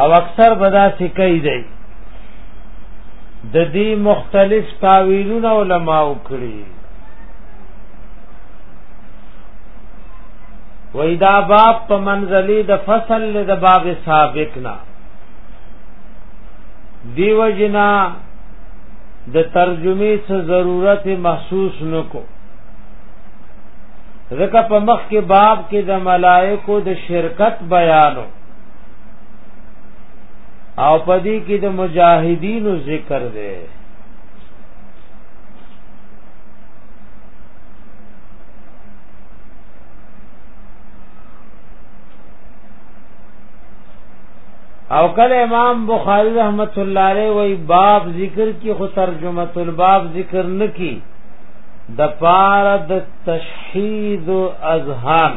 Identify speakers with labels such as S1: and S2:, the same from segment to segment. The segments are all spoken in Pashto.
S1: او اکثر بدا سکی دی د دې مختلف تاویلونه علما وکړي وای دا باب په منزلي د فصل له د باب سابق نه دیو جنا د ترجمه څه ضرورت محسوس نکو ځکه په مخ کې باب کې د ملائکو د شرکت بیانو او پدې کې د مجاهدینو ذکر دی او کله امام بخاری رحمت الله علیه وی باب ذکر کی خو ترجمه الباب ذکر نکی د پاره د تشهید اذهان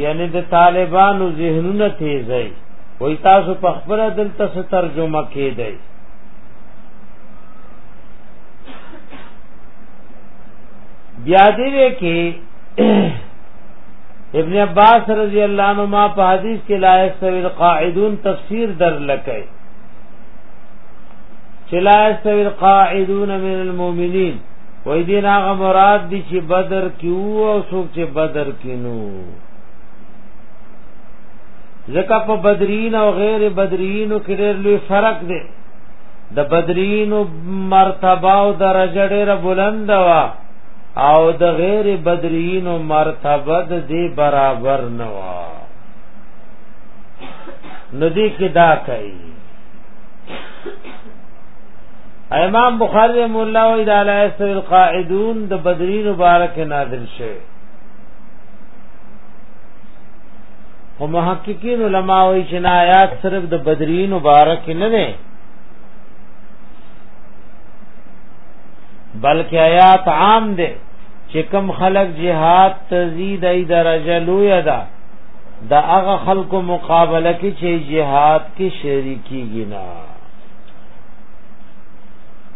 S1: یعنی د طالبانو ذهنونه تیزی وای تاسو په خپل دلته څه ترجمه کیدای بیا دې کې ابن عباس رضی الله عنه ما په حدیث کې لا یستوی القاعدون تفسیر در لکه چې لا یستوی القاعدون من المؤمنین وای دین هغه مراد دي چې بدر کیو او څوک چې بدر کینو ځکه په بدرین او غیر بدرینو کې ډېر لوی فرق دی د بدرینو مرتبه او درجه ډېره بلند وا او د غیر بدرینو مرتبه د دې برابر نه وا ندی کې دا کوي امام بخاری مولا و اذا لا يستوي القاعدون د بدرین مبارک نازل شوه او محققین علما وایي چې آیات صرف د بدرین مبارک نه نه بلکې آیات عام دي چې کم خلق جهاد تزيد ای درجه لوی ده دا هغه خلکو مقابله کې چې جهاد کې شریکيږي نه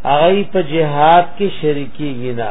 S1: هغه په جهاد کې شریکيږي نه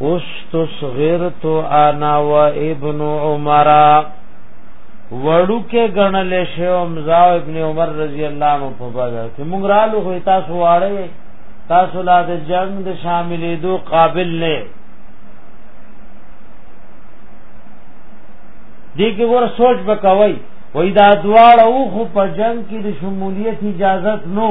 S1: استصغرت انا و ابن عمر وړو کې غنل شي او مزا ابن عمر رضی الله عنه په بدر کې مونږ رالو خو تاسو واړې تاسو لا د جنگ د شاملې دو قابل نه دې کې ور سوچ وکوي وای دا دواړه او خو په جنگ کې د شمولیت اجازت نو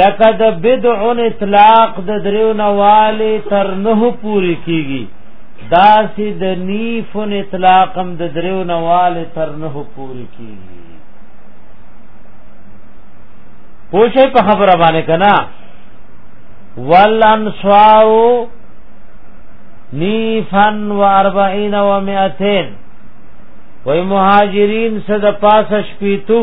S1: لکه د بدع اطلاق د دریو نواله تر نه پوری کیږي داسې د نیف اطلاق هم د دریو نواله تر نه پوری کیږي پوښې په خبره باندې کنا والانصار نیفن و اربعین و مئتین وی مهاجرین صد پاس شپیتو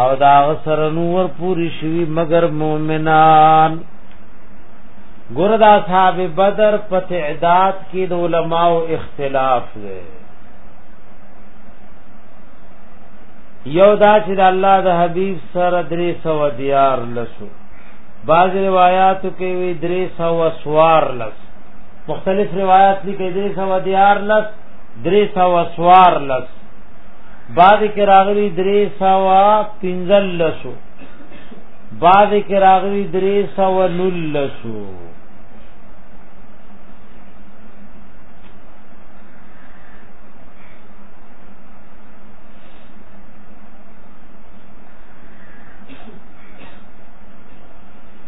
S1: او دا سره نور پوری شوی مگر مؤمنان ګور دا اصحاب بدر په تعداد کې د علماو اختلاف دی یو دا چې د الله د حبیب سره درې سو دیار لسو بعض روایات کې وی درې سو سوار لس مختلف روایت لیکي درې سو دیار لس درې سو سوار لس بعد کې راغلي درې سوا پنځل لسو بعد کې راغلي درې سوا نل لسو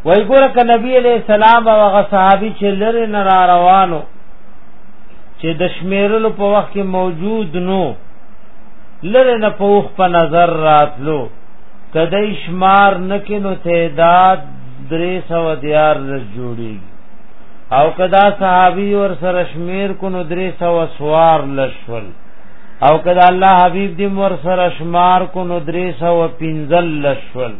S1: وای ګور ک نبی علیہ السلام او هغه صحابي چې لره نه را روانو چې د شمیرلو په وخت کې موجود نو لره نه پوخ په نظر راتلو کدی شمار نکینو تعداد درې سو دیار لس جوړي او کدا صحابي ور سره شمیر کو نو درې سو سوار لشول او کدا الله حبيب دې ور سره شمار کو نو درې سو پنځل لشول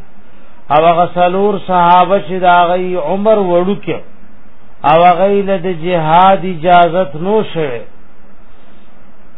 S1: او هغه سلور صحابه چې دا غي عمر وړو کې او غیله د جهاد اجازت نو شوه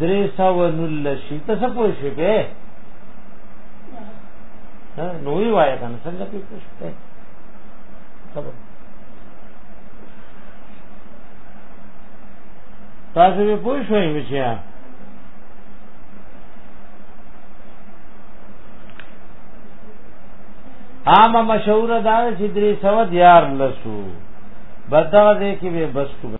S1: درې سو نل شي ته څه پوه شي به نو وی وای کنه څنګه پی پوه شي خبر تاسو به پوه شئ بچیا عام مشهور دا چې درې سو دیار لسو بدغه دې کې به بس